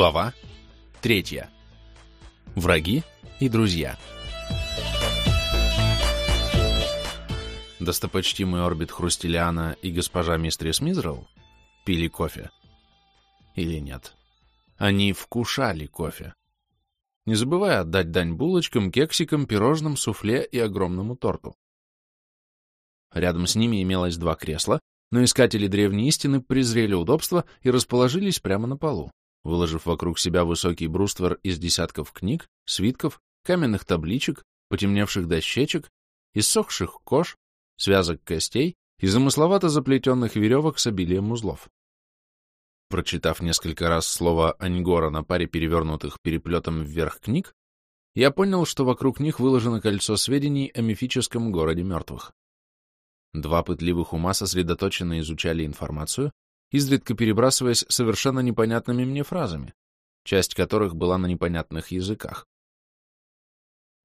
Глава третья. Враги и друзья. Достопочтимый орбит Хрустелиана и госпожа Мистрис Мизрел пили кофе. Или нет? Они вкушали кофе. Не забывая отдать дань булочкам, кексикам, пирожным, суфле и огромному торту. Рядом с ними имелось два кресла, но искатели древней истины презрели удобство и расположились прямо на полу, выложив вокруг себя высокий бруствер из десятков книг, свитков, каменных табличек, потемневших дощечек, иссохших кож, связок костей и замысловато заплетенных веревок с обилием узлов. Прочитав несколько раз слово «аньгора» на паре перевернутых переплетом вверх книг, я понял, что вокруг них выложено кольцо сведений о мифическом городе мертвых. Два пытливых ума сосредоточенно изучали информацию, изредка перебрасываясь совершенно непонятными мне фразами, часть которых была на непонятных языках.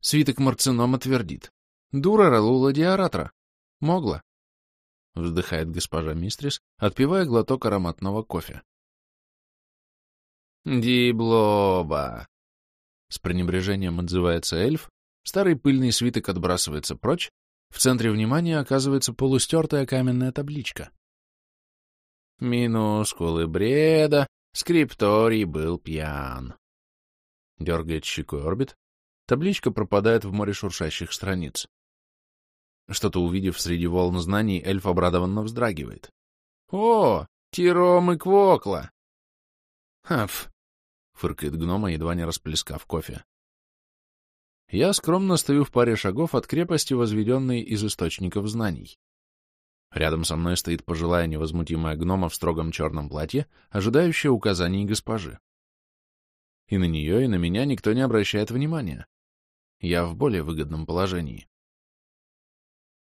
Свиток Марцинома твердит. «Дура Ралула Диаратра. Могла», — вздыхает госпожа Мистрис, отпивая глоток ароматного кофе. «Диблоба!» С пренебрежением отзывается эльф, старый пыльный свиток отбрасывается прочь, в центре внимания оказывается полустертая каменная табличка. Минускулы бреда, скрипторий был пьян. Дергает щекой орбит. Табличка пропадает в море шуршащих страниц. Что-то увидев среди волн знаний, эльф обрадованно вздрагивает. «О, Тиром и Квокла!» «Аф!» — фыркает гнома, едва не расплескав кофе. Я скромно стою в паре шагов от крепости, возведенной из источников знаний. Рядом со мной стоит пожилая невозмутимая гнома в строгом черном платье, ожидающая указаний госпожи. И на нее, и на меня никто не обращает внимания. Я в более выгодном положении.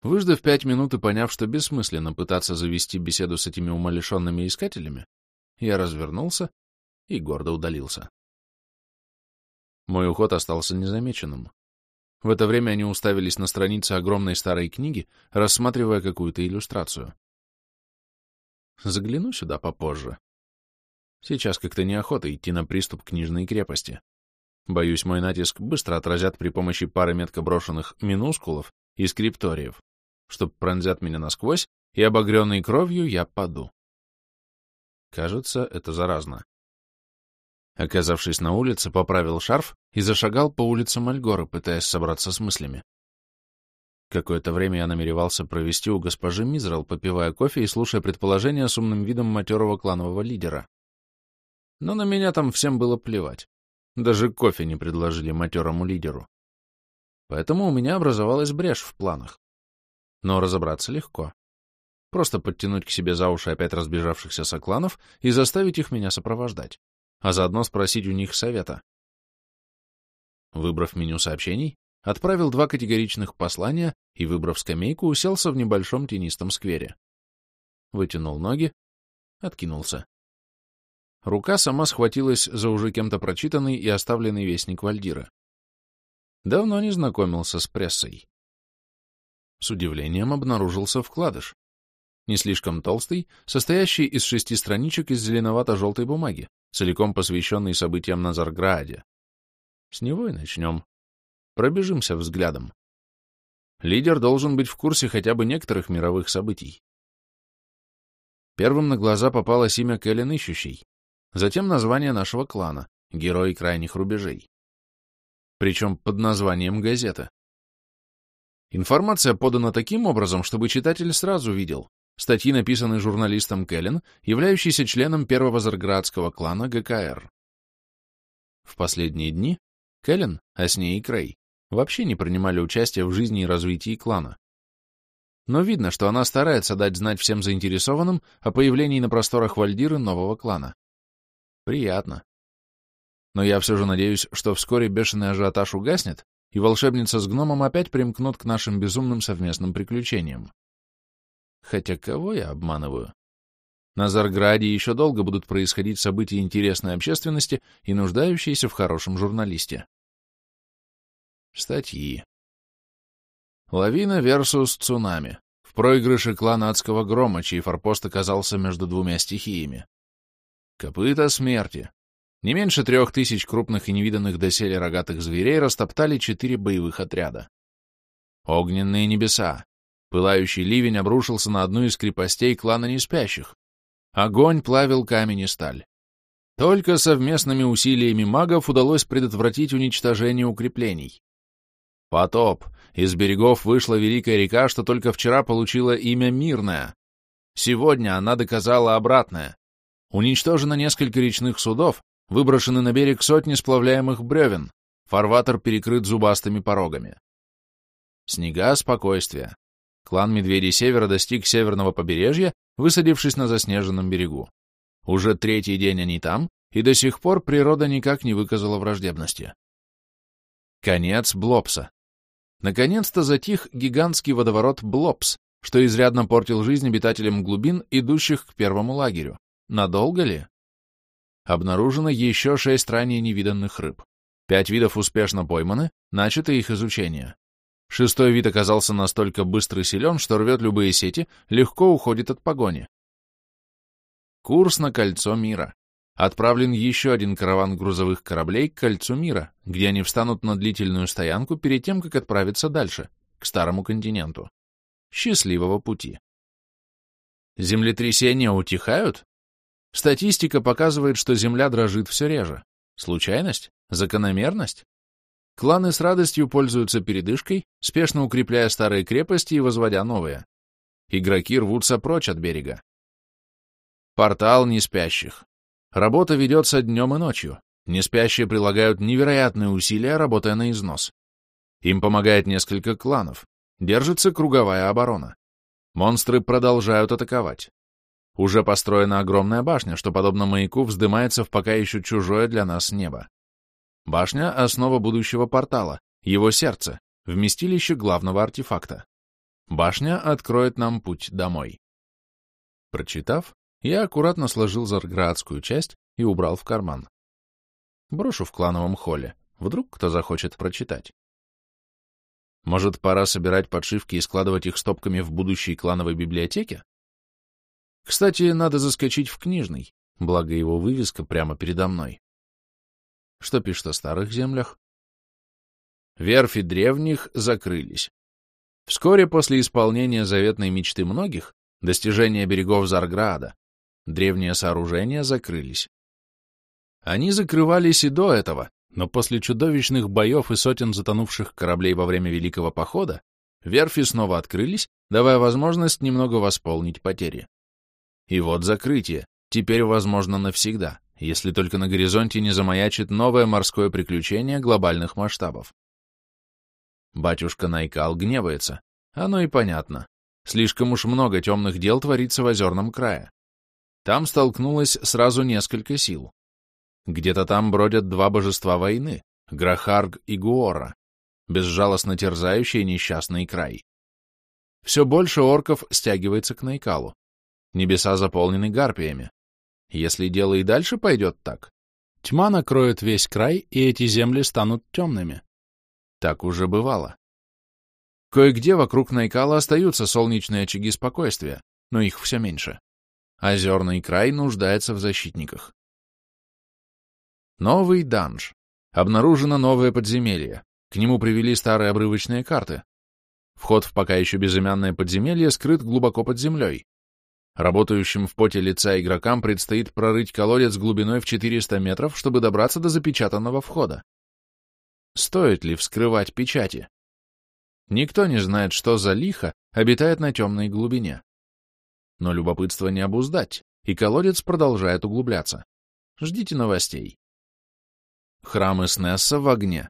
Выждав пять минут и поняв, что бессмысленно пытаться завести беседу с этими умалишенными искателями, я развернулся и гордо удалился. Мой уход остался незамеченным. В это время они уставились на странице огромной старой книги, рассматривая какую-то иллюстрацию. Загляну сюда попозже. Сейчас как-то неохота идти на приступ книжной крепости. Боюсь, мой натиск быстро отразят при помощи пары метко брошенных минускулов и скрипториев, чтоб пронзят меня насквозь, и обогренной кровью я паду. Кажется, это заразно. Оказавшись на улице, поправил шарф и зашагал по улицам Альгоры, пытаясь собраться с мыслями. Какое-то время я намеревался провести у госпожи Мизрал, попивая кофе и слушая предположения с умным видом матерого кланового лидера. Но на меня там всем было плевать. Даже кофе не предложили матерому лидеру. Поэтому у меня образовалась брешь в планах. Но разобраться легко. Просто подтянуть к себе за уши опять разбежавшихся сокланов и заставить их меня сопровождать а заодно спросить у них совета. Выбрав меню сообщений, отправил два категоричных послания и, выбрав скамейку, уселся в небольшом тенистом сквере. Вытянул ноги, откинулся. Рука сама схватилась за уже кем-то прочитанный и оставленный вестник Вальдира. Давно не знакомился с прессой. С удивлением обнаружился вкладыш. Не слишком толстый, состоящий из шести страничек из зеленовато-желтой бумаги, целиком посвященный событиям на Зарграде. С него и начнем. Пробежимся взглядом. Лидер должен быть в курсе хотя бы некоторых мировых событий. Первым на глаза попалось имя Кэлен Ищущий, затем название нашего клана, Герой крайних рубежей. Причем под названием газета. Информация подана таким образом, чтобы читатель сразу видел, Статьи написаны журналистом Келлен, являющийся членом первого зарградского клана ГКР. В последние дни Келлен, а с ней и Крей, вообще не принимали участие в жизни и развитии клана. Но видно, что она старается дать знать всем заинтересованным о появлении на просторах Вальдиры нового клана. Приятно. Но я все же надеюсь, что вскоре бешеный ажиотаж угаснет, и волшебница с гномом опять примкнут к нашим безумным совместным приключениям. Хотя кого я обманываю? На Зарграде еще долго будут происходить события интересной общественности и нуждающиеся в хорошем журналисте. Статьи. Лавина versus цунами. В проигрыше клана Адского Грома, чей форпост оказался между двумя стихиями. Копыта смерти. Не меньше трех тысяч крупных и невиданных доселе рогатых зверей растоптали четыре боевых отряда. Огненные небеса. Пылающий ливень обрушился на одну из крепостей клана Неспящих. Огонь плавил камень и сталь. Только совместными усилиями магов удалось предотвратить уничтожение укреплений. Потоп. Из берегов вышла великая река, что только вчера получила имя Мирная. Сегодня она доказала обратное. Уничтожено несколько речных судов, выброшены на берег сотни сплавляемых бревен, фарватер перекрыт зубастыми порогами. Снега, спокойствие. Клан Медведей Севера достиг северного побережья, высадившись на заснеженном берегу. Уже третий день они там, и до сих пор природа никак не выказала враждебности. Конец Блопса. Наконец-то затих гигантский водоворот Блопс, что изрядно портил жизнь обитателям глубин, идущих к первому лагерю. Надолго ли? Обнаружено еще шесть ранее невиданных рыб. Пять видов успешно пойманы, начато их изучение. Шестой вид оказался настолько быстр и силен, что рвет любые сети, легко уходит от погони. Курс на Кольцо Мира. Отправлен еще один караван грузовых кораблей к Кольцу Мира, где они встанут на длительную стоянку перед тем, как отправиться дальше, к Старому континенту. Счастливого пути. Землетрясения утихают? Статистика показывает, что Земля дрожит все реже. Случайность? Закономерность? Кланы с радостью пользуются передышкой, спешно укрепляя старые крепости и возводя новые. Игроки рвутся прочь от берега. Портал неспящих. Работа ведется днем и ночью. Неспящие прилагают невероятные усилия, работая на износ. Им помогает несколько кланов. Держится круговая оборона. Монстры продолжают атаковать. Уже построена огромная башня, что, подобно маяку, вздымается в пока еще чужое для нас небо. Башня — основа будущего портала, его сердце, вместилище главного артефакта. Башня откроет нам путь домой. Прочитав, я аккуратно сложил зарградскую часть и убрал в карман. Брошу в клановом холле. Вдруг кто захочет прочитать. Может, пора собирать подшивки и складывать их стопками в будущей клановой библиотеке? Кстати, надо заскочить в книжный, благо его вывеска прямо передо мной. Что пишет о старых землях? Верфи древних закрылись. Вскоре после исполнения заветной мечты многих, достижения берегов Зарграда, древние сооружения закрылись. Они закрывались и до этого, но после чудовищных боев и сотен затонувших кораблей во время Великого Похода верфи снова открылись, давая возможность немного восполнить потери. И вот закрытие, теперь возможно навсегда если только на горизонте не замаячит новое морское приключение глобальных масштабов. Батюшка Найкал гневается. Оно и понятно. Слишком уж много темных дел творится в озерном крае. Там столкнулось сразу несколько сил. Где-то там бродят два божества войны — Грахарг и Гуора, безжалостно терзающие несчастный край. Все больше орков стягивается к Найкалу. Небеса заполнены гарпиями. Если дело и дальше пойдет так, тьма накроет весь край, и эти земли станут темными. Так уже бывало. Кое-где вокруг Найкала остаются солнечные очаги спокойствия, но их все меньше. Озерный край нуждается в защитниках. Новый данж. Обнаружено новое подземелье. К нему привели старые обрывочные карты. Вход в пока еще безымянное подземелье скрыт глубоко под землей, Работающим в поте лица игрокам предстоит прорыть колодец глубиной в 400 метров, чтобы добраться до запечатанного входа. Стоит ли вскрывать печати? Никто не знает, что за лихо обитает на темной глубине. Но любопытство не обуздать, и колодец продолжает углубляться. Ждите новостей. Храмы Снесса в огне.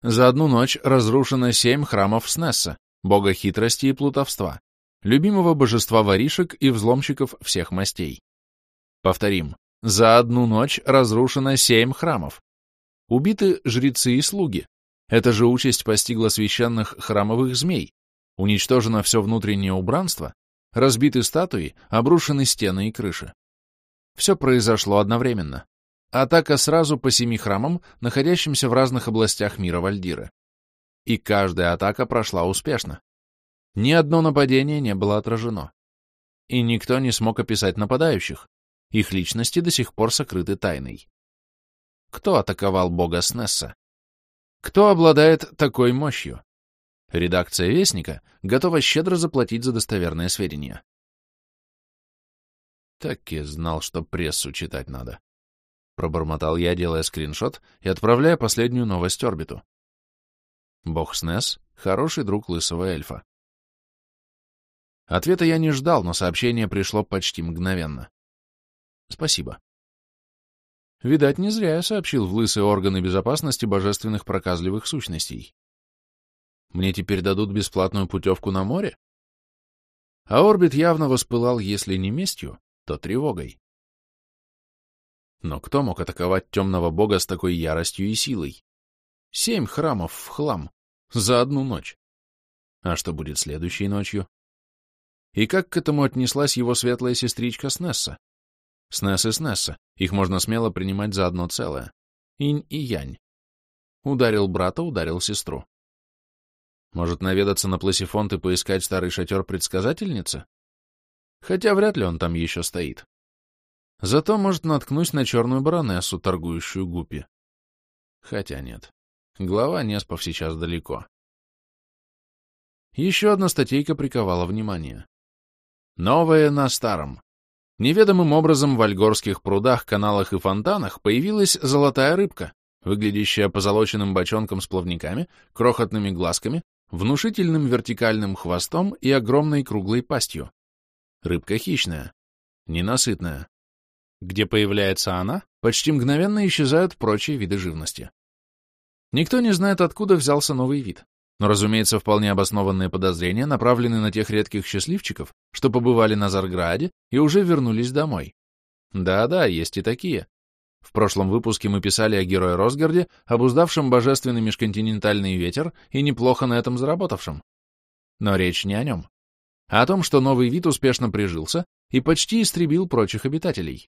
За одну ночь разрушено семь храмов Снесса, бога хитрости и плутовства любимого божества воришек и взломщиков всех мастей. Повторим, за одну ночь разрушено семь храмов. Убиты жрецы и слуги. Эта же участь постигла священных храмовых змей. Уничтожено все внутреннее убранство, разбиты статуи, обрушены стены и крыши. Все произошло одновременно. Атака сразу по семи храмам, находящимся в разных областях мира Вальдира. И каждая атака прошла успешно. Ни одно нападение не было отражено. И никто не смог описать нападающих. Их личности до сих пор сокрыты тайной. кто атаковал бога Снесса? Кто обладает такой мощью? Редакция Вестника готова щедро заплатить за достоверные сведения. Так и знал, что прессу читать надо. Пробормотал я, делая скриншот и отправляя последнюю новость орбиту. Бог Снес — хороший друг лысого эльфа. Ответа я не ждал, но сообщение пришло почти мгновенно. Спасибо. Видать, не зря я сообщил в лысые органы безопасности божественных проказливых сущностей. Мне теперь дадут бесплатную путевку на море? А орбит явно воспылал, если не местью, то тревогой. Но кто мог атаковать темного бога с такой яростью и силой? Семь храмов в хлам. За одну ночь. А что будет следующей ночью? И как к этому отнеслась его светлая сестричка Снесса? Снесс и Снесса. Их можно смело принимать за одно целое. Инь и Янь. Ударил брата, ударил сестру. Может, наведаться на Пласифонт и поискать старый шатер предсказательницы? Хотя вряд ли он там еще стоит. Зато, может, наткнусь на черную баронессу, торгующую гупи. Хотя нет. Глава Неспов сейчас далеко. Еще одна статейка приковала внимание. Новое на старом. Неведомым образом в альгорских прудах, каналах и фонтанах появилась золотая рыбка, выглядящая позолоченным бочонком с плавниками, крохотными глазками, внушительным вертикальным хвостом и огромной круглой пастью. Рыбка хищная, ненасытная. Где появляется она, почти мгновенно исчезают прочие виды живности. Никто не знает, откуда взялся новый вид. Но, разумеется, вполне обоснованные подозрения направлены на тех редких счастливчиков, что побывали на Зарграде и уже вернулись домой. Да-да, есть и такие. В прошлом выпуске мы писали о герое Росгарде, обуздавшем божественный межконтинентальный ветер и неплохо на этом заработавшем. Но речь не о нем, а о том, что новый вид успешно прижился и почти истребил прочих обитателей.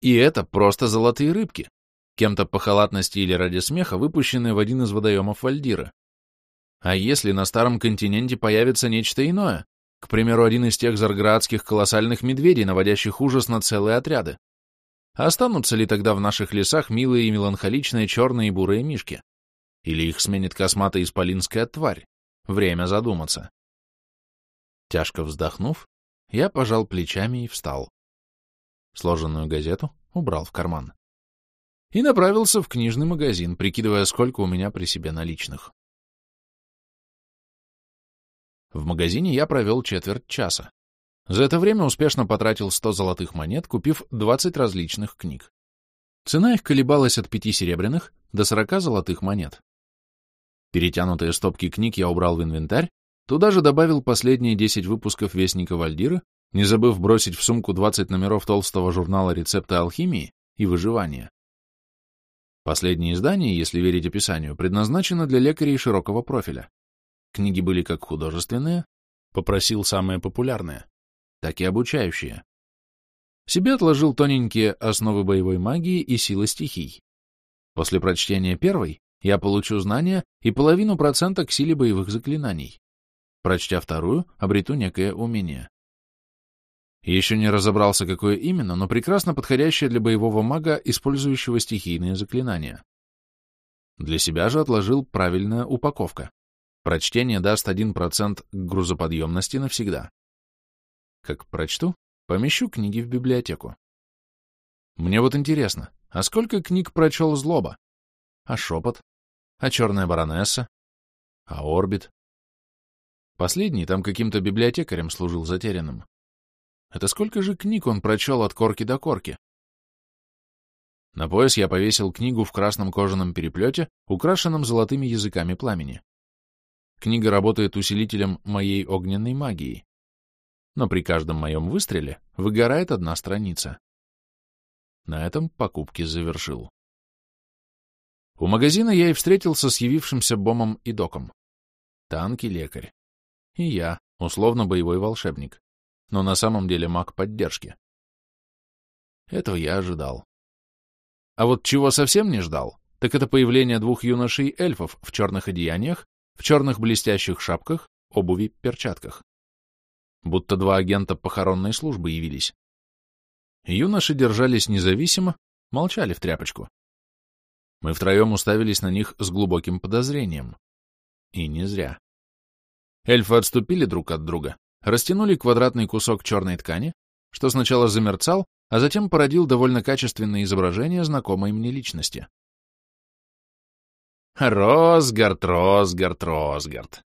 И это просто золотые рыбки, кем-то по халатности или ради смеха, выпущенные в один из водоемов Вальдира. А если на Старом континенте появится нечто иное? К примеру, один из тех зарградских колоссальных медведей, наводящих ужас на целые отряды. Останутся ли тогда в наших лесах милые и меланхоличные черные и бурые мишки? Или их сменит косматая исполинская тварь? Время задуматься. Тяжко вздохнув, я пожал плечами и встал. Сложенную газету убрал в карман и направился в книжный магазин, прикидывая, сколько у меня при себе наличных. В магазине я провел четверть часа. За это время успешно потратил 100 золотых монет, купив 20 различных книг. Цена их колебалась от 5 серебряных до 40 золотых монет. Перетянутые стопки книг я убрал в инвентарь, туда же добавил последние 10 выпусков Вестника Вальдира, не забыв бросить в сумку 20 номеров толстого журнала рецепта алхимии и выживания. Последнее издание, если верить описанию, предназначено для лекарей широкого профиля. Книги были как художественные, попросил самые популярные, так и обучающие. Себе отложил тоненькие основы боевой магии и силы стихий. После прочтения первой я получу знания и половину процента к силе боевых заклинаний. Прочтя вторую, обрету некое умение. Еще не разобрался, какое именно, но прекрасно подходящее для боевого мага, использующего стихийные заклинания. Для себя же отложил правильная упаковка. Прочтение даст 1% к грузоподъемности навсегда. Как прочту, помещу книги в библиотеку. Мне вот интересно, а сколько книг прочел Злоба? А Шепот? А Черная Баронесса? А Орбит? Последний там каким-то библиотекарем служил затерянным. Это сколько же книг он прочел от корки до корки? На пояс я повесил книгу в красном кожаном переплете, украшенном золотыми языками пламени. Книга работает усилителем моей огненной магии. Но при каждом моем выстреле выгорает одна страница. На этом покупки завершил. У магазина я и встретился с явившимся Бомом и Доком. Танки лекарь. И я, условно боевой волшебник но на самом деле маг поддержки. Этого я ожидал. А вот чего совсем не ждал, так это появление двух юношей-эльфов в черных одеяниях, в черных блестящих шапках, обуви, перчатках. Будто два агента похоронной службы явились. Юноши держались независимо, молчали в тряпочку. Мы втроем уставились на них с глубоким подозрением. И не зря. Эльфы отступили друг от друга, растянули квадратный кусок черной ткани, что сначала замерцал, а затем породил довольно качественное изображение знакомой мне личности. «Росгард, Росгард, Росгард!»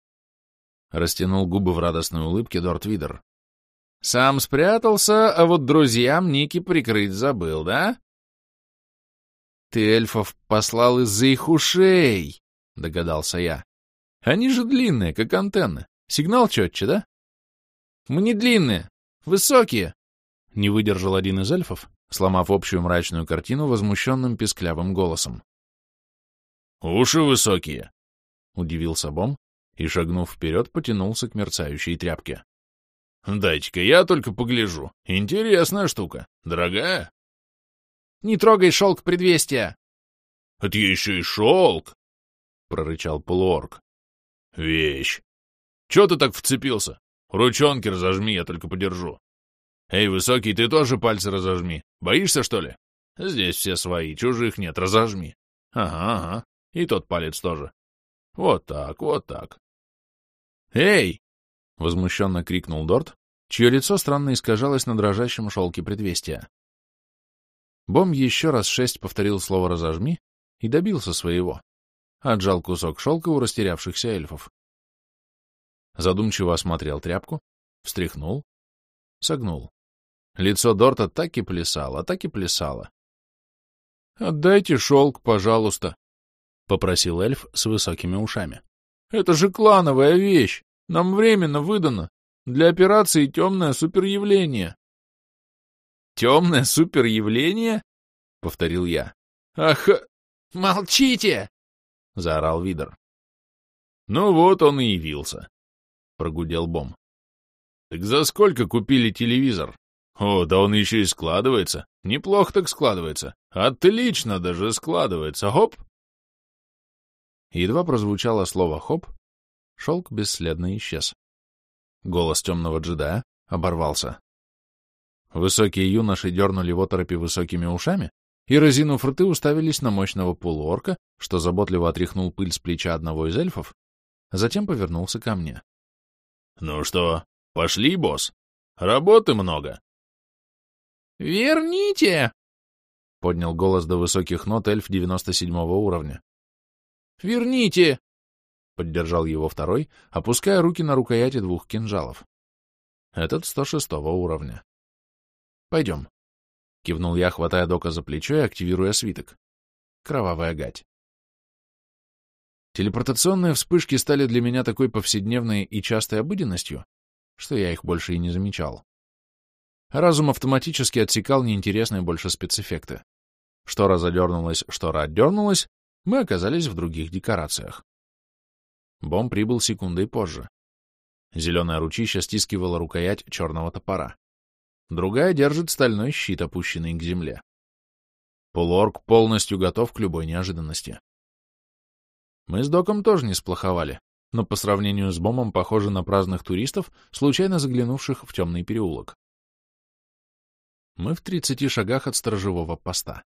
Растянул губы в радостной улыбке Дорт Видер. «Сам спрятался, а вот друзьям Ники прикрыть забыл, да?» «Ты эльфов послал из-за их ушей!» — догадался я. «Они же длинные, как антенны. Сигнал четче, да?» «Мы не длинные, высокие!» — не выдержал один из эльфов, сломав общую мрачную картину возмущенным писклявым голосом. «Уши высокие!» — удивился Бом и, шагнув вперед, потянулся к мерцающей тряпке. «Дайте-ка я только погляжу. Интересная штука. Дорогая?» Не трогай шелк предвестия!» «Это еще и шелк!» — прорычал полуорг. «Вещь! Чего ты так вцепился? Ручонки разожми, я только подержу. Эй, высокий, ты тоже пальцы разожми. Боишься, что ли? Здесь все свои, чужих нет, разожми. Ага, ага, и тот палец тоже. Вот так, вот так. «Эй!» — возмущенно крикнул Дорт, чье лицо странно искажалось на дрожащем шелке предвестия. Бом еще раз шесть повторил слово «разожми» и добился своего. Отжал кусок шелка у растерявшихся эльфов. Задумчиво осмотрел тряпку, встряхнул, согнул. Лицо Дорта так и плясало, так и плясало. — Отдайте шелк, пожалуйста, — попросил эльф с высокими ушами. — Это же клановая вещь, нам временно выдано. Для операции темное суперявление. «Темное суперявление?» — повторил я. «Ах, молчите!» — заорал Видер. «Ну вот он и явился», — прогудел Бом. «Так за сколько купили телевизор? О, да он еще и складывается. Неплохо так складывается. Отлично даже складывается. Хоп!» Едва прозвучало слово «хоп», шелк бесследно исчез. Голос темного джедая оборвался. Высокие юноши дернули в оторопи высокими ушами и, разинув рты, уставились на мощного полуорка, что заботливо отряхнул пыль с плеча одного из эльфов, затем повернулся ко мне. — Ну что, пошли, босс? Работы много. — Верните! — поднял голос до высоких нот эльф девяносто седьмого уровня. — Верните! — поддержал его второй, опуская руки на рукояти двух кинжалов. Этот сто шестого уровня. Пойдем. Кивнул я, хватая Дока за плечо и активируя свиток. Кровавая гать. Телепортационные вспышки стали для меня такой повседневной и частой обыденностью, что я их больше и не замечал. Разум автоматически отсекал неинтересные больше спецэффекты. Штора задернулась, штора отдернулась, мы оказались в других декорациях. Бом прибыл секундой позже. Зеленое ручище стискивало рукоять черного топора другая держит стальной щит, опущенный к земле. Полуорг полностью готов к любой неожиданности. Мы с Доком тоже не сплоховали, но по сравнению с Бомом похожи на праздных туристов, случайно заглянувших в темный переулок. Мы в тридцати шагах от сторожевого поста.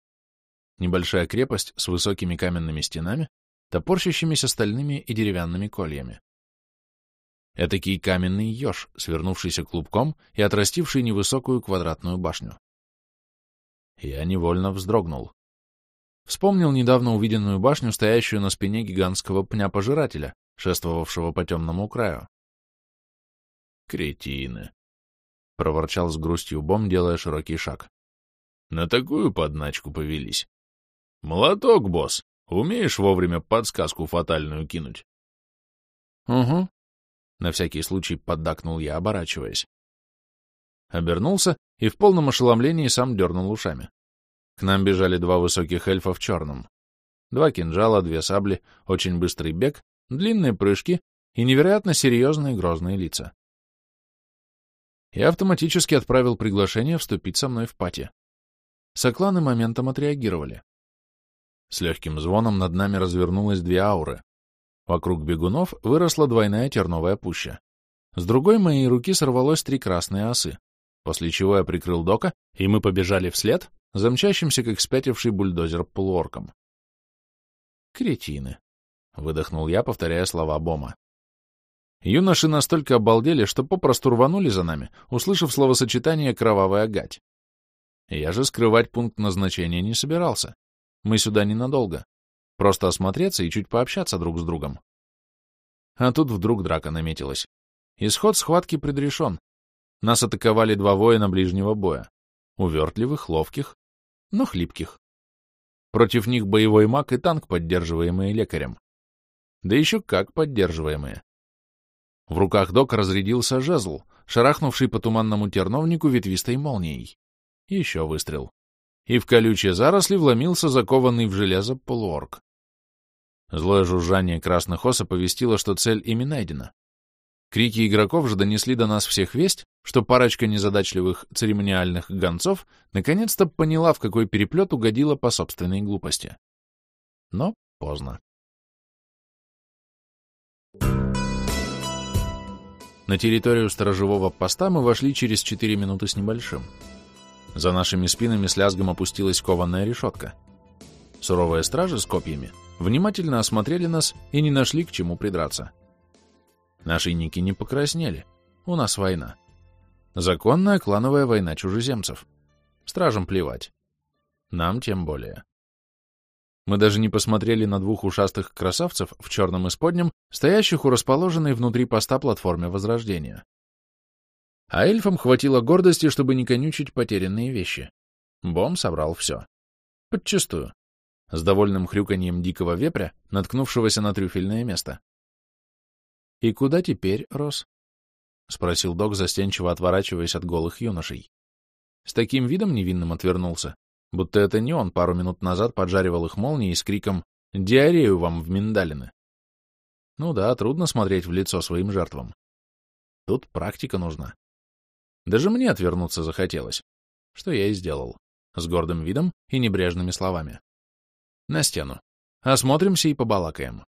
Небольшая крепость с высокими каменными стенами, топорщащимися стальными и деревянными кольями. Этакий каменный еж, свернувшийся клубком и отрастивший невысокую квадратную башню. Я невольно вздрогнул. Вспомнил недавно увиденную башню, стоящую на спине гигантского пня-пожирателя, шествовавшего по темному краю. «Кретины!» — проворчал с грустью Бом, делая широкий шаг. «На такую подначку повелись. Молоток, босс! Умеешь вовремя подсказку фатальную кинуть?» «Угу», на всякий случай поддакнул я, оборачиваясь. Обернулся и в полном ошеломлении сам дернул ушами. К нам бежали два высоких эльфа в черном. Два кинжала, две сабли, очень быстрый бег, длинные прыжки и невероятно серьезные грозные лица. Я автоматически отправил приглашение вступить со мной в пати. Сокланы моментом отреагировали. С легким звоном над нами развернулось две ауры. Вокруг бегунов выросла двойная терновая пуща. С другой моей руки сорвалось три красные осы, после чего я прикрыл дока, и мы побежали вслед, замчащимся, как спятивший бульдозер полуорком. Кретины, — выдохнул я, повторяя слова Бома. Юноши настолько обалдели, что попросту рванули за нами, услышав словосочетание «кровавая гать». Я же скрывать пункт назначения не собирался. Мы сюда ненадолго. Просто осмотреться и чуть пообщаться друг с другом. А тут вдруг драка наметилась. Исход схватки предрешен. Нас атаковали два воина ближнего боя. Увертливых, ловких, но хлипких. Против них боевой маг и танк, поддерживаемые лекарем. Да еще как поддерживаемые. В руках док разрядился жезл, шарахнувший по туманному терновнику ветвистой молнией. Еще выстрел. И в колючие заросли вломился закованный в железо полуорг. Злое жужжание красных ос оповестило, что цель ими найдена. Крики игроков же донесли до нас всех весть, что парочка незадачливых церемониальных гонцов наконец-то поняла, в какой переплет угодила по собственной глупости. Но поздно. На территорию сторожевого поста мы вошли через 4 минуты с небольшим. За нашими спинами с лязгом опустилась кованая решетка. Суровые стражи с копьями внимательно осмотрели нас и не нашли к чему придраться. Наши ники не покраснели. У нас война. Законная клановая война чужеземцев. Стражам плевать. Нам тем более. Мы даже не посмотрели на двух ушастых красавцев в черном исподнем, стоящих у расположенной внутри поста платформе Возрождения. А эльфам хватило гордости, чтобы не конючить потерянные вещи. Бом собрал все. Подчистую. С довольным хрюканьем дикого вепря, наткнувшегося на трюфельное место. «И куда теперь, Рос?» — спросил док, застенчиво отворачиваясь от голых юношей. С таким видом невинным отвернулся, будто это не он пару минут назад поджаривал их молнией с криком «Диарею вам в миндалины!». Ну да, трудно смотреть в лицо своим жертвам. Тут практика нужна. Даже мне отвернуться захотелось, что я и сделал, с гордым видом и небрежными словами. На стену. Осмотримся и побалакаем.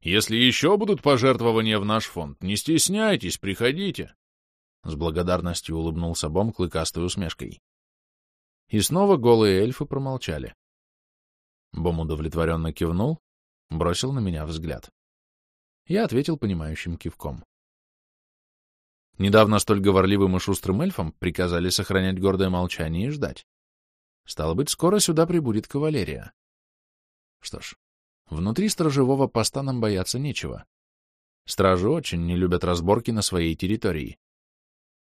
Если еще будут пожертвования в наш фонд, не стесняйтесь, приходите. С благодарностью улыбнулся Бом клыкастой усмешкой. И снова голые эльфы промолчали. Бом удовлетворенно кивнул, бросил на меня взгляд. Я ответил понимающим кивком. Недавно столь говорливым и шустрым эльфам приказали сохранять гордое молчание и ждать. Стало быть, скоро сюда прибудет кавалерия. Что ж, внутри сторожевого поста нам бояться нечего. Стражи очень не любят разборки на своей территории.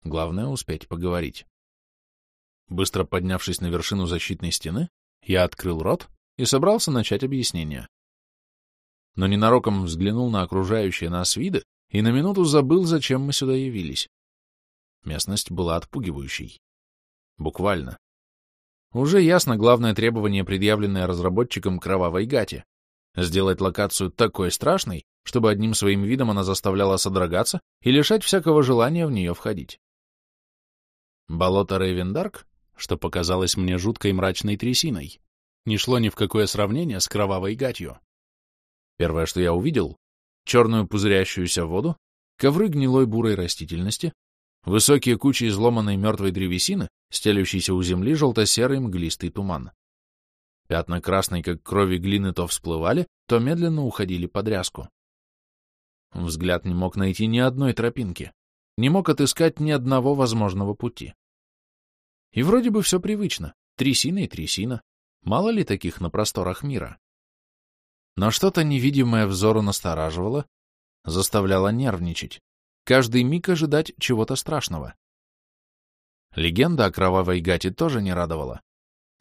Главное — успеть поговорить. Быстро поднявшись на вершину защитной стены, я открыл рот и собрался начать объяснение. Но ненароком взглянул на окружающие нас виды и на минуту забыл, зачем мы сюда явились. Местность была отпугивающей. Буквально. Уже ясно главное требование, предъявленное разработчикам кровавой гати — сделать локацию такой страшной, чтобы одним своим видом она заставляла содрогаться и лишать всякого желания в нее входить. Болото Рейвендарк что показалось мне жуткой мрачной трясиной, не шло ни в какое сравнение с кровавой гатью. Первое, что я увидел — черную пузырящуюся воду, ковры гнилой бурой растительности, высокие кучи изломанной мертвой древесины, стелющийся у земли желто-серый мглистый туман. Пятна красной, как крови глины, то всплывали, то медленно уходили под ряску. Взгляд не мог найти ни одной тропинки, не мог отыскать ни одного возможного пути. И вроде бы все привычно. Трясина и трясина. Мало ли таких на просторах мира. Но что-то невидимое взору настораживало, заставляло нервничать, каждый миг ожидать чего-то страшного. Легенда о кровавой гате тоже не радовала.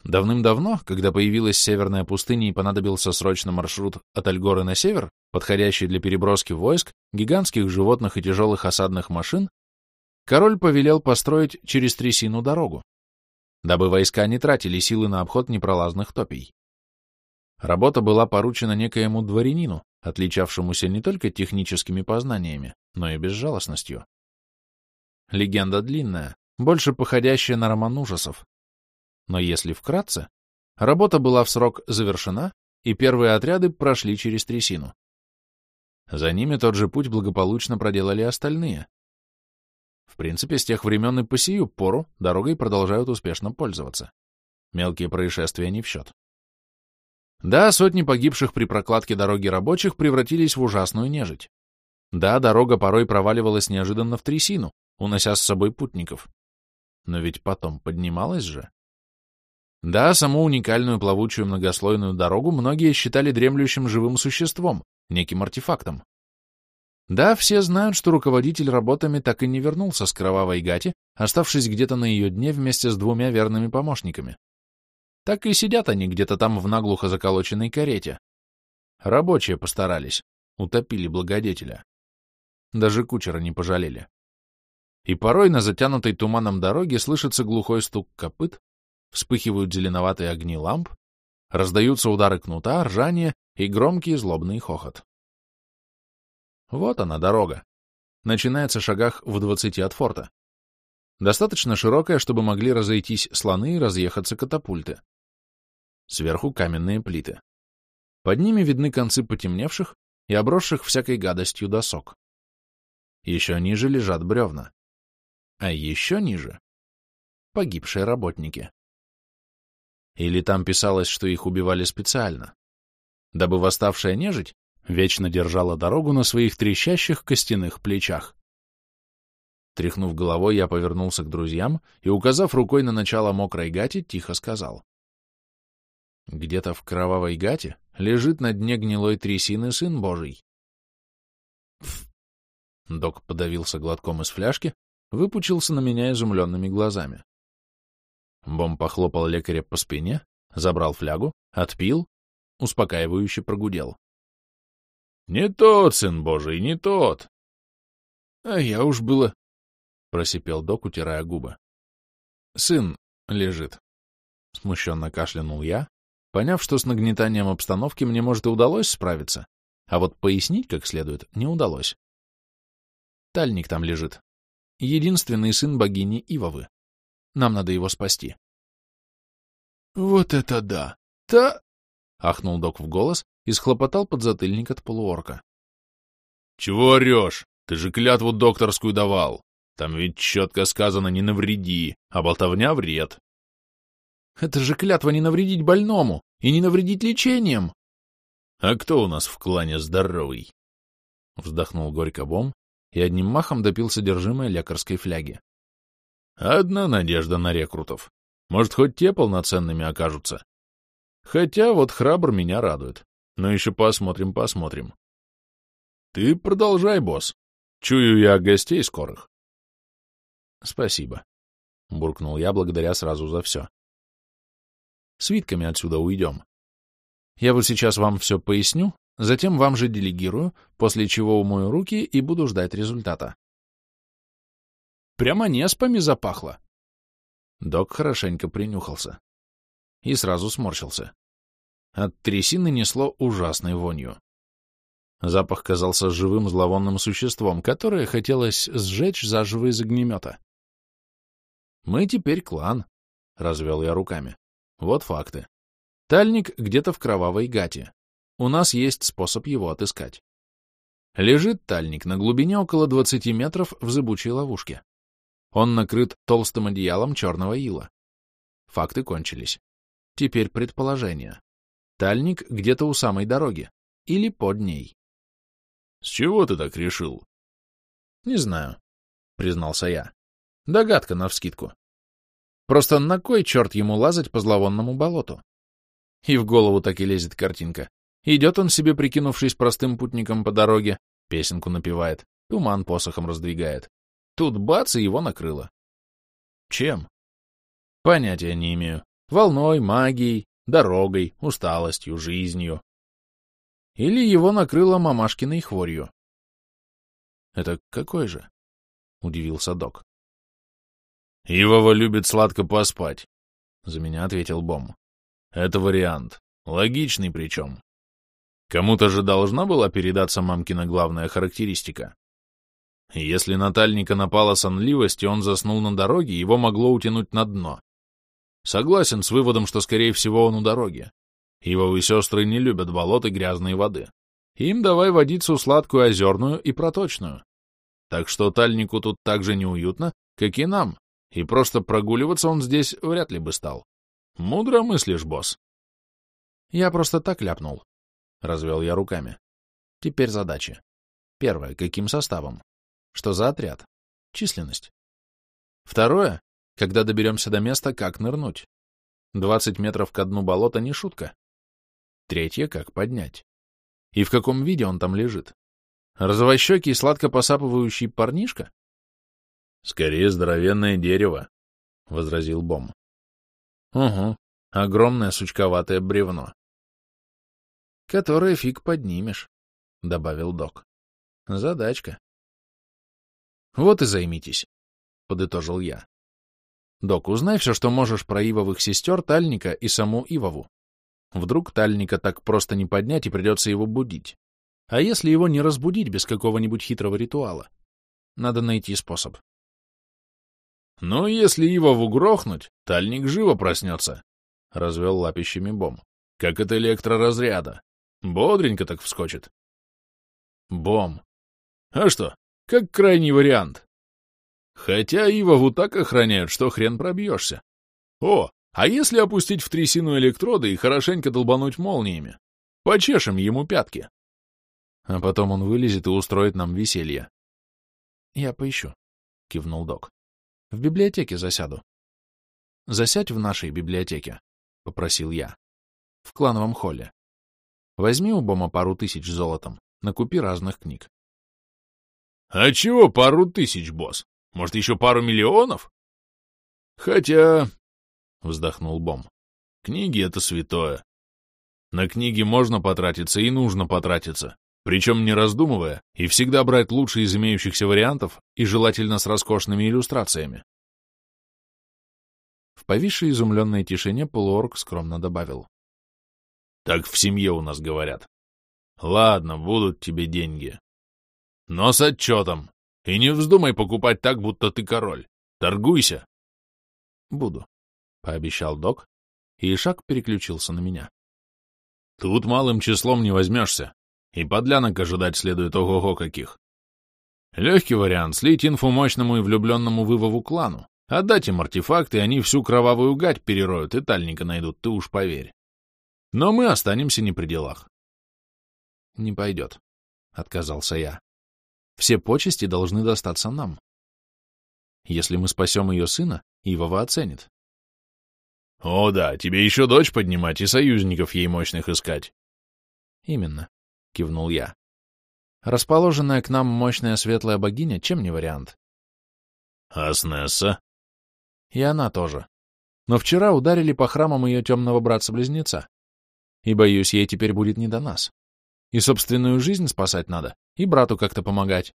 Давным-давно, когда появилась северная пустыня и понадобился срочно маршрут от Альгоры на север, подходящий для переброски войск, гигантских животных и тяжелых осадных машин, король повелел построить через трясину дорогу, дабы войска не тратили силы на обход непролазных топий. Работа была поручена некоему дворянину, отличавшемуся не только техническими познаниями, но и безжалостностью. Легенда длинная, больше походящая на роман ужасов. Но если вкратце, работа была в срок завершена, и первые отряды прошли через трясину. За ними тот же путь благополучно проделали остальные, в принципе, с тех времен и по сию пору дорогой продолжают успешно пользоваться. Мелкие происшествия не в счет. Да, сотни погибших при прокладке дороги рабочих превратились в ужасную нежить. Да, дорога порой проваливалась неожиданно в трясину, унося с собой путников. Но ведь потом поднималась же. Да, саму уникальную плавучую многослойную дорогу многие считали дремлющим живым существом, неким артефактом. Да, все знают, что руководитель работами так и не вернулся с кровавой гати, оставшись где-то на ее дне вместе с двумя верными помощниками. Так и сидят они где-то там в наглухо заколоченной карете. Рабочие постарались, утопили благодетеля. Даже кучера не пожалели. И порой на затянутой туманом дороге слышится глухой стук копыт, вспыхивают зеленоватые огни ламп, раздаются удары кнута, ржание и громкий злобный хохот. Вот она, дорога. Начинается в шагах в двадцати от форта. Достаточно широкая, чтобы могли разойтись слоны и разъехаться катапульты. Сверху каменные плиты. Под ними видны концы потемневших и обросших всякой гадостью досок. Еще ниже лежат бревна. А еще ниже — погибшие работники. Или там писалось, что их убивали специально, дабы восставшая нежить вечно держала дорогу на своих трещащих костяных плечах. Тряхнув головой, я повернулся к друзьям и, указав рукой на начало мокрой гати, тихо сказал. Где-то в кровавой гате лежит на дне гнилой трясины сын Божий. Док подавился глотком из фляжки, выпучился на меня изумленными глазами. Бом похлопал лекаря по спине, забрал флягу, отпил, успокаивающе прогудел. — Не тот, сын Божий, не тот. — А я уж было... — просипел док, утирая губы. — Сын лежит. Смущенно кашлянул я, поняв, что с нагнетанием обстановки мне, может, и удалось справиться, а вот пояснить как следует не удалось. Тальник там лежит. Единственный сын богини Ивовы. Нам надо его спасти. — Вот это да! Та... — ахнул док в голос и схлопотал подзатыльник от полуорка. — Чего орешь? Ты же клятву докторскую давал. Там ведь четко сказано «не навреди», а болтовня — вред. — Это же клятва не навредить больному и не навредить лечением. — А кто у нас в клане здоровый? Вздохнул горько Бом и одним махом допил содержимое лекарской фляги. Одна надежда на рекрутов. Может, хоть те полноценными окажутся. Хотя вот храбр меня радует. Но еще посмотрим, посмотрим. Ты продолжай, босс. Чую я гостей скорых. Спасибо. Буркнул я, благодаря сразу за все. Свитками отсюда уйдем. Я вот сейчас вам все поясню, затем вам же делегирую, после чего умою руки и буду ждать результата. Прямо неспами запахло. Док хорошенько принюхался. И сразу сморщился. От трясины несло ужасной вонью. Запах казался живым зловонным существом, которое хотелось сжечь заживо из огнемета. «Мы теперь клан», — развел я руками. «Вот факты. Тальник где-то в кровавой гате. У нас есть способ его отыскать. Лежит тальник на глубине около 20 метров в зыбучей ловушке. Он накрыт толстым одеялом черного ила. Факты кончились. Теперь предположение. Тальник где-то у самой дороги. Или под ней. — С чего ты так решил? — Не знаю, — признался я. Догадка навскидку. Просто на кой черт ему лазать по зловонному болоту? И в голову так и лезет картинка. Идет он себе, прикинувшись простым путником по дороге, песенку напевает, туман посохом раздвигает. Тут бац, и его накрыло. Чем? Понятия не имею. Волной, магией, дорогой, усталостью, жизнью. Или его накрыло мамашкиной хворью. Это какой же? Удивился док. Ивова любит сладко поспать, за меня ответил Бом. Это вариант. Логичный причем. Кому-то же должна была передаться мамкина главная характеристика. Если на Тальника напала сонливость, и он заснул на дороге, его могло утянуть на дно. Согласен с выводом, что, скорее всего, он у дороги. Ивовы сестры не любят болот и грязной воды. Им давай водицу сладкую, озерную и проточную. Так что Тальнику тут так же неуютно, как и нам, и просто прогуливаться он здесь вряд ли бы стал. Мудро мыслишь, босс. Я просто так ляпнул. Развел я руками. Теперь задачи. Первое. Каким составом? Что за отряд? Численность. Второе. Когда доберемся до места, как нырнуть? 20 метров ко дну болота не шутка. Третье. Как поднять? И в каком виде он там лежит? Розовощекий, сладко посапывающий парнишка? Скорее здоровенное дерево, — возразил Бом. Угу, огромное сучковатое бревно. Которое фиг поднимешь, — добавил док. Задачка. Вот и займитесь, — подытожил я. Док, узнай все, что можешь про Ивовых сестер, Тальника и саму Ивову. Вдруг Тальника так просто не поднять и придется его будить. А если его не разбудить без какого-нибудь хитрого ритуала? Надо найти способ. «Ну, если Ивову грохнуть, Тальник живо проснется», — развел лапищами Бом. «Как от электроразряда. Бодренько так вскочит». «Бом». «А что, как крайний вариант?» «Хотя Ивову так охраняют, что хрен пробьешься. О, а если опустить в трясину электроды и хорошенько долбануть молниями? Почешем ему пятки». А потом он вылезет и устроит нам веселье. «Я поищу», — кивнул док. В библиотеке засяду. Засядь в нашей библиотеке, — попросил я. В клановом холле. Возьми у Бома пару тысяч золотом, накупи разных книг. — А чего пару тысяч, босс? Может, еще пару миллионов? — Хотя... — вздохнул Бом. — Книги — это святое. На книги можно потратиться и нужно потратиться. Причем не раздумывая, и всегда брать лучшие из имеющихся вариантов и желательно с роскошными иллюстрациями. В повисшей изумленной тишине полуорг скромно добавил. Так в семье у нас говорят. Ладно, будут тебе деньги. Но с отчетом. И не вздумай покупать так, будто ты король. Торгуйся. Буду, — пообещал док, и шаг переключился на меня. Тут малым числом не возьмешься. И подлянок ожидать следует ого-го каких. Легкий вариант — слить инфу мощному и влюбленному вывову клану. Отдать им артефакты, и они всю кровавую гать перероют и тальника найдут, ты уж поверь. Но мы останемся не при делах. — Не пойдет, — отказался я. Все почести должны достаться нам. Если мы спасем ее сына, Ивова оценит. — О да, тебе еще дочь поднимать и союзников ей мощных искать. — Именно. — кивнул я. Расположенная к нам мощная светлая богиня, чем не вариант? Аснесса? И она тоже. Но вчера ударили по храмам ее темного братца-близнеца. И, боюсь, ей теперь будет не до нас. И собственную жизнь спасать надо, и брату как-то помогать.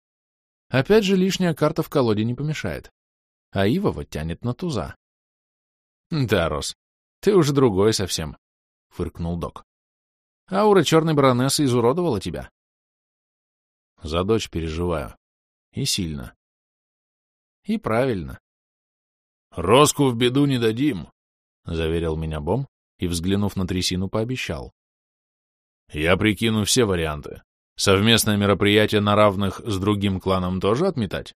Опять же, лишняя карта в колоде не помешает. А Ивова тянет на туза. — Да, Рос, ты уже другой совсем, — фыркнул док. Аура черной баронессы изуродовала тебя. За дочь переживаю. И сильно. И правильно. Роску в беду не дадим, — заверил меня Бом и, взглянув на трясину, пообещал. Я прикину все варианты. Совместное мероприятие на равных с другим кланом тоже отметать?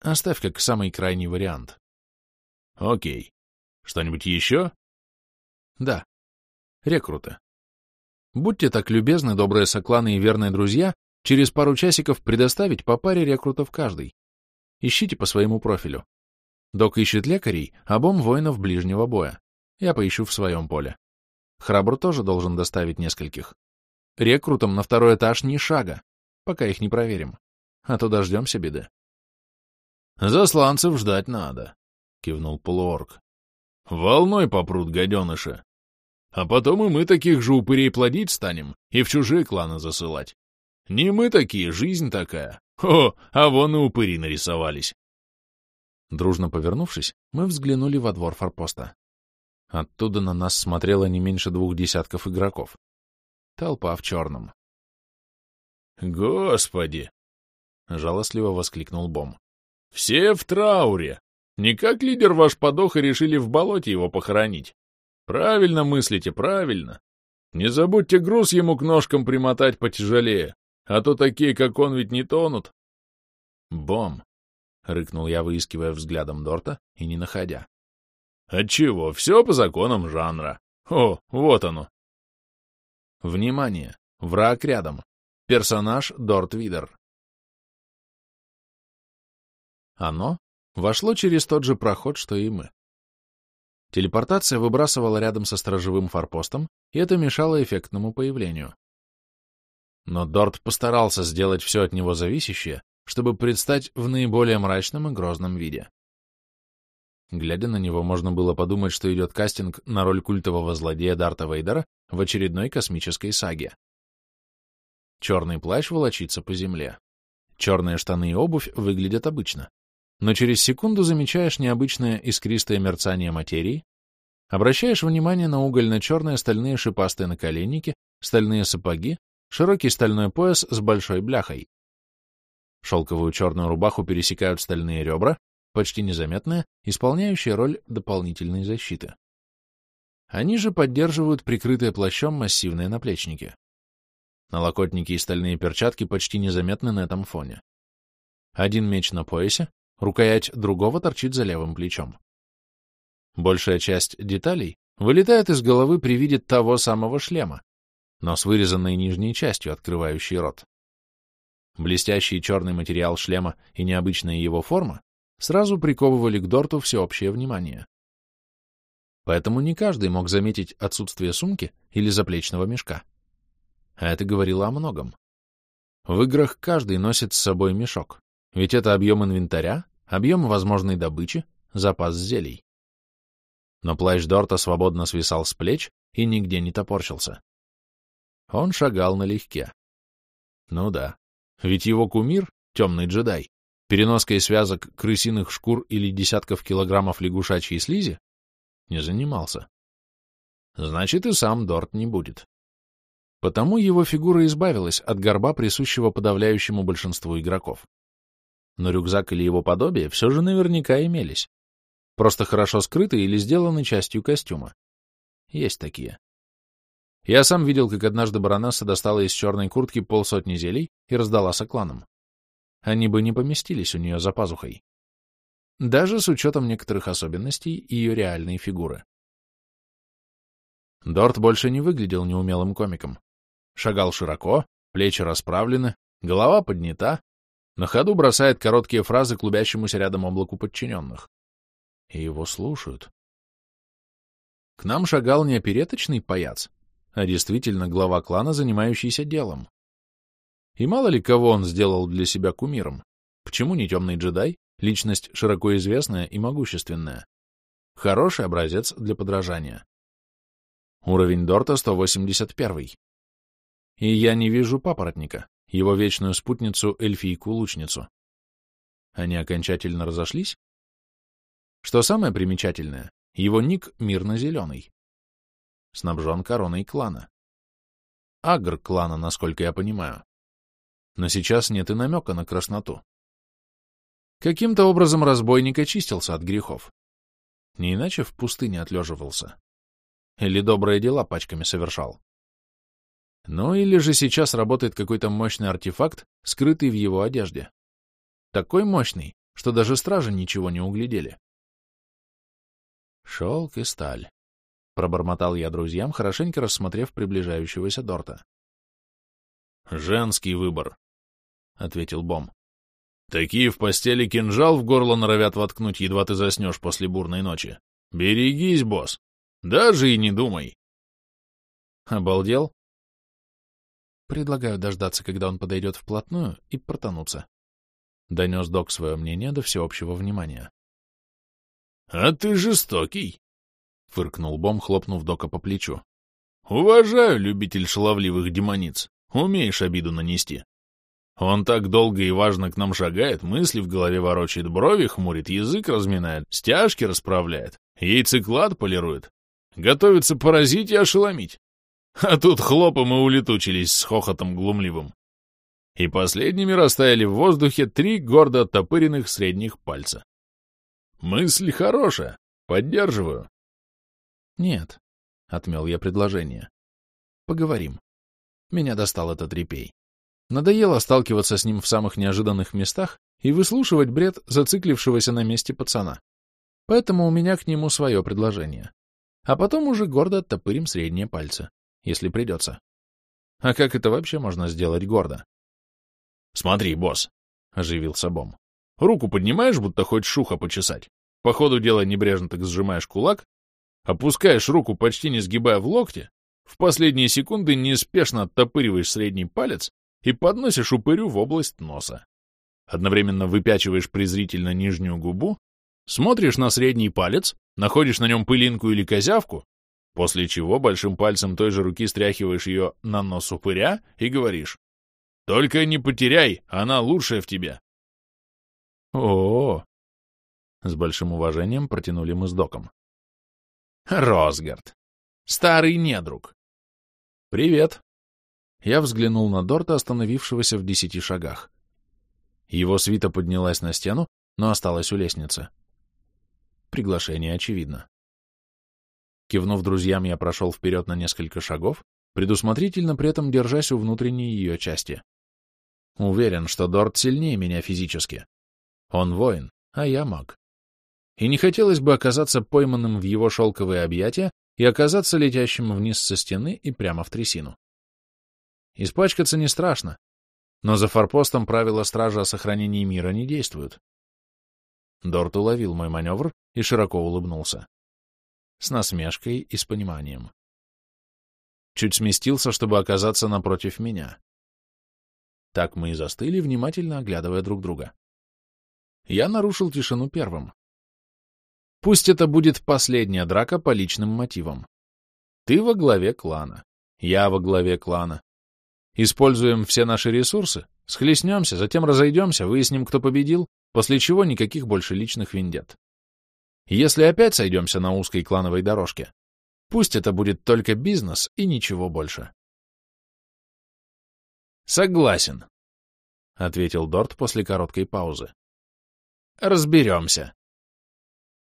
Оставь как самый крайний вариант. Окей. Что-нибудь еще? Да. Рекруты. Будьте так любезны, добрые сокланы и верные друзья, через пару часиков предоставить по паре рекрутов каждый. Ищите по своему профилю. Док ищет лекарей, а бом воинов ближнего боя. Я поищу в своем поле. Храбр тоже должен доставить нескольких. Рекрутам на второй этаж ни шага, пока их не проверим. А то дождемся беды. «Засланцев ждать надо», — кивнул полуорг. «Волной попрут гаденыши. А потом и мы таких же упырей плодить станем и в чужие кланы засылать. Не мы такие, жизнь такая. О, а вон и упыри нарисовались. Дружно повернувшись, мы взглянули во двор форпоста. Оттуда на нас смотрело не меньше двух десятков игроков. Толпа в черном. «Господи!» — жалостливо воскликнул Бом. «Все в трауре! Не как лидер ваш подох и решили в болоте его похоронить. Правильно мыслите, правильно. Не забудьте груз ему к ножкам примотать потяжелее, а то такие, как он, ведь не тонут. Бом! — рыкнул я, выискивая взглядом Дорта и не находя. Отчего? Все по законам жанра. О, вот оно. Внимание! Враг рядом. Персонаж Дорт Видер. Оно вошло через тот же проход, что и мы. Телепортация выбрасывала рядом со сторожевым форпостом, и это мешало эффектному появлению. Но Дорт постарался сделать все от него зависящее, чтобы предстать в наиболее мрачном и грозном виде. Глядя на него, можно было подумать, что идет кастинг на роль культового злодея Дарта Вейдера в очередной космической саге. Черный плащ волочится по земле. Черные штаны и обувь выглядят обычно. Но через секунду замечаешь необычное искристое мерцание материи, обращаешь внимание на угольно-черные стальные шипастые наколенники, стальные сапоги, широкий стальной пояс с большой бляхой. Шелковую черную рубаху пересекают стальные ребра, почти незаметные, исполняющие роль дополнительной защиты. Они же поддерживают прикрытые плащом массивные наплечники. Налокотники и стальные перчатки почти незаметны на этом фоне. Один меч на поясе, рукоять другого торчит за левым плечом. Большая часть деталей вылетает из головы при виде того самого шлема, но с вырезанной нижней частью, открывающей рот. Блестящий черный материал шлема и необычная его форма сразу приковывали к Дорту всеобщее внимание. Поэтому не каждый мог заметить отсутствие сумки или заплечного мешка. А это говорило о многом. В играх каждый носит с собой мешок, ведь это объем инвентаря, объем возможной добычи, запас зелий. Но плащ Дорта свободно свисал с плеч и нигде не топорщился. Он шагал налегке. Ну да, ведь его кумир, темный джедай, переноской связок крысиных шкур или десятков килограммов лягушачьей слизи, не занимался. Значит, и сам Дорт не будет. Потому его фигура избавилась от горба, присущего подавляющему большинству игроков. Но рюкзак или его подобие все же наверняка имелись. Просто хорошо скрыты или сделаны частью костюма. Есть такие. Я сам видел, как однажды баронесса достала из черной куртки полсотни зелий и раздала сокланам они бы не поместились у нее за пазухой. Даже с учетом некоторых особенностей ее реальной фигуры. Дорт больше не выглядел неумелым комиком. Шагал широко, плечи расправлены, голова поднята, на ходу бросает короткие фразы клубящемуся рядом облаку подчиненных. И его слушают. К нам шагал не опереточный паяц, а действительно глава клана, занимающийся делом. И мало ли кого он сделал для себя кумиром. Почему не темный джедай? Личность широко известная и могущественная. Хороший образец для подражания. Уровень Дорта 181. И я не вижу папоротника, его вечную спутницу эльфийку-лучницу. Они окончательно разошлись? Что самое примечательное, его ник мирно-зеленый. Снабжен короной клана. Агр клана, насколько я понимаю но сейчас нет и намека на красноту. Каким-то образом разбойник очистился от грехов. Не иначе в пустыне отлеживался. Или добрые дела пачками совершал. Ну или же сейчас работает какой-то мощный артефакт, скрытый в его одежде. Такой мощный, что даже стражи ничего не углядели. Шелк и сталь. Пробормотал я друзьям, хорошенько рассмотрев приближающегося Дорта. Женский выбор, — ответил Бом. «Такие в постели кинжал в горло норовят воткнуть, едва ты заснешь после бурной ночи. Берегись, босс. Даже и не думай». «Обалдел?» «Предлагаю дождаться, когда он подойдет вплотную, и протонуться». Донес док свое мнение до всеобщего внимания. «А ты жестокий!» — фыркнул Бом, хлопнув дока по плечу. «Уважаю, любитель шаловливых демониц. Умеешь обиду нанести. Он так долго и важно к нам шагает, мысли в голове ворочает, брови хмурит, язык разминает, стяжки расправляет, яйцеклад полирует. Готовится поразить и ошеломить. А тут хлопом и улетучились с хохотом глумливым. И последними растаяли в воздухе три гордо оттопыренных средних пальца. Мысль хорошая, поддерживаю. Нет, — отмел я предложение. Поговорим. Меня достал этот репей. Надоело сталкиваться с ним в самых неожиданных местах и выслушивать бред зациклившегося на месте пацана. Поэтому у меня к нему свое предложение. А потом уже гордо оттопырим средние пальцы, если придется. А как это вообще можно сделать гордо? Смотри, босс, — оживился Бом. Руку поднимаешь, будто хочешь шуха почесать. По ходу дела небрежно так сжимаешь кулак, опускаешь руку, почти не сгибая в локте, в последние секунды неспешно оттопыриваешь средний палец и подносишь упырю в область носа. Одновременно выпячиваешь презрительно нижнюю губу, смотришь на средний палец, находишь на нем пылинку или козявку, после чего большим пальцем той же руки стряхиваешь ее на нос упыря и говоришь «Только не потеряй, она лучшая в тебе». О, -о, -о. С большим уважением протянули мы с доком. Росгард. Старый недруг. Привет. Я взглянул на Дорта, остановившегося в десяти шагах. Его свита поднялась на стену, но осталась у лестницы. Приглашение очевидно. Кивнув друзьям, я прошел вперед на несколько шагов, предусмотрительно при этом держась у внутренней ее части. Уверен, что Дорт сильнее меня физически. Он воин, а я маг. И не хотелось бы оказаться пойманным в его шелковые объятия и оказаться летящим вниз со стены и прямо в трясину. Испачкаться не страшно, но за форпостом правила стражи о сохранении мира не действуют. Дорт уловил мой маневр и широко улыбнулся. С насмешкой и с пониманием. Чуть сместился, чтобы оказаться напротив меня. Так мы и застыли, внимательно оглядывая друг друга. Я нарушил тишину первым. Пусть это будет последняя драка по личным мотивам. Ты во главе клана, я во главе клана. Используем все наши ресурсы, схлестнемся, затем разойдемся, выясним, кто победил, после чего никаких больше личных вендет. Если опять сойдемся на узкой клановой дорожке, пусть это будет только бизнес и ничего больше. Согласен, — ответил Дорт после короткой паузы. Разберемся.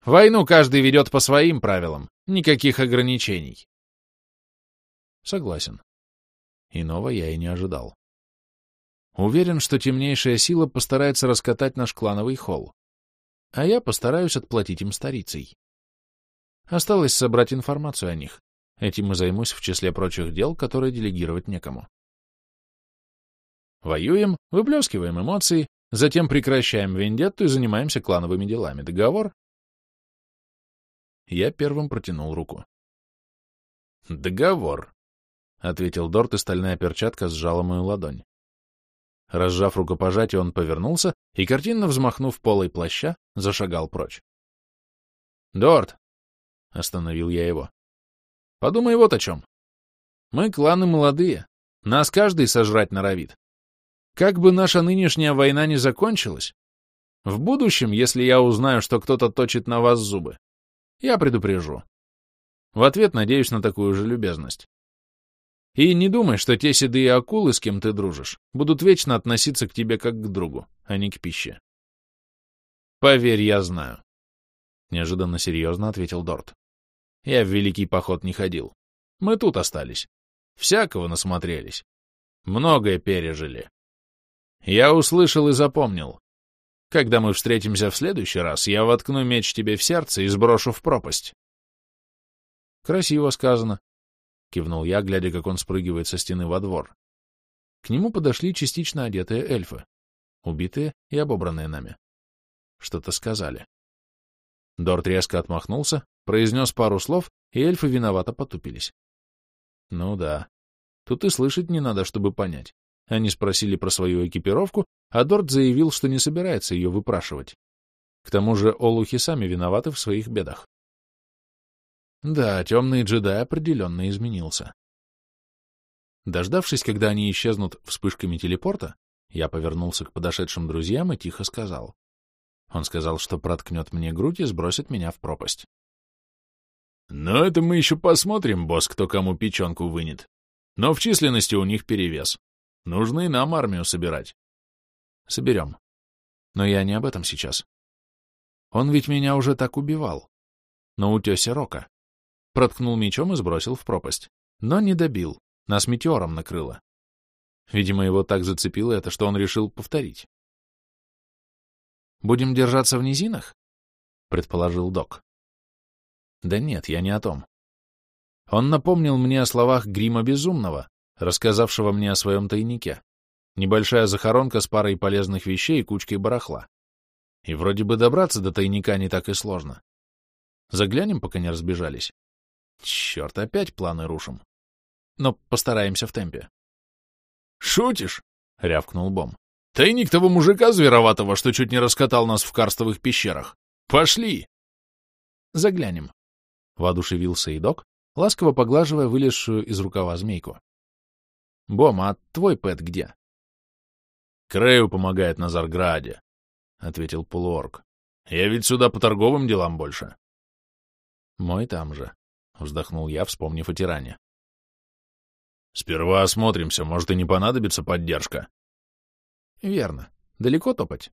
Войну каждый ведет по своим правилам, никаких ограничений. Согласен. Иного я и не ожидал. Уверен, что темнейшая сила постарается раскатать наш клановый холл, а я постараюсь отплатить им старицей. Осталось собрать информацию о них. Этим и займусь в числе прочих дел, которые делегировать некому. Воюем, выплескиваем эмоции, Затем прекращаем вендетту и занимаемся клановыми делами. Договор? Я первым протянул руку. «Договор», — ответил Дорт, и стальная перчатка сжала мою ладонь. Разжав рукопожатие, он повернулся и, картинно взмахнув полой плаща, зашагал прочь. «Дорт!» — остановил я его. «Подумай вот о чем. Мы кланы молодые, нас каждый сожрать норовит. Как бы наша нынешняя война не закончилась, в будущем, если я узнаю, что кто-то точит на вас зубы, я предупрежу. В ответ надеюсь на такую же любезность. И не думай, что те седые акулы, с кем ты дружишь, будут вечно относиться к тебе как к другу, а не к пище. Поверь, я знаю. Неожиданно серьезно ответил Дорт. Я в великий поход не ходил. Мы тут остались. Всякого насмотрелись. Многое пережили. Я услышал и запомнил. Когда мы встретимся в следующий раз, я воткну меч тебе в сердце и сброшу в пропасть. Красиво сказано, — кивнул я, глядя, как он спрыгивает со стены во двор. К нему подошли частично одетые эльфы, убитые и обобранные нами. Что-то сказали. Дорт резко отмахнулся, произнес пару слов, и эльфы виновато потупились. Ну да, тут и слышать не надо, чтобы понять. Они спросили про свою экипировку, а Дорт заявил, что не собирается ее выпрашивать. К тому же олухи сами виноваты в своих бедах. Да, темный джедай определенно изменился. Дождавшись, когда они исчезнут вспышками телепорта, я повернулся к подошедшим друзьям и тихо сказал. Он сказал, что проткнет мне грудь и сбросит меня в пропасть. «Но это мы еще посмотрим, босс, кто кому печенку вынет. Но в численности у них перевес. Нужно и нам армию собирать. Соберем. Но я не об этом сейчас. Он ведь меня уже так убивал. На утесе Рока. Проткнул мечом и сбросил в пропасть. Но не добил. Нас метеором накрыло. Видимо, его так зацепило это, что он решил повторить. «Будем держаться в низинах?» — предположил док. «Да нет, я не о том. Он напомнил мне о словах Грима Безумного, рассказавшего мне о своем тайнике. Небольшая захоронка с парой полезных вещей и кучкой барахла. И вроде бы добраться до тайника не так и сложно. Заглянем, пока не разбежались. Черт, опять планы рушим. Но постараемся в темпе. «Шутишь?» — рявкнул Бом. «Тайник того мужика звероватого, что чуть не раскатал нас в карстовых пещерах. Пошли!» «Заглянем», — воодушевился Идок, ласково поглаживая вылезшую из рукава змейку. «Бом, а твой Пэт где?» «Крею помогает на Зарграде», — ответил полуорг. «Я ведь сюда по торговым делам больше». «Мой там же», — вздохнул я, вспомнив о тиране. «Сперва осмотримся, может, и не понадобится поддержка». «Верно. Далеко топать?»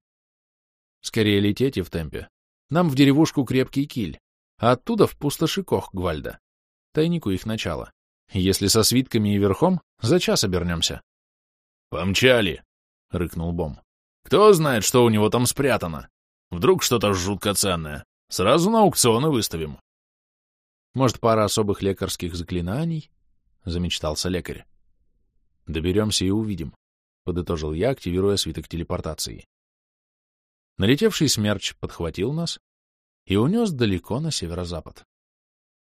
«Скорее лететь и в темпе. Нам в деревушку крепкий киль, а оттуда в пустоши Кох-Гвальда. Тайнику их начало. Если со свитками и верхом, за час обернемся». «Помчали!» — рыкнул Бом. «Кто знает, что у него там спрятано? Вдруг что-то жутко ценное. Сразу на аукционы выставим». «Может, пара особых лекарских заклинаний?» — замечтался лекарь. «Доберемся и увидим», — подытожил я, активируя свиток телепортации. Налетевший смерч подхватил нас и унес далеко на северо-запад.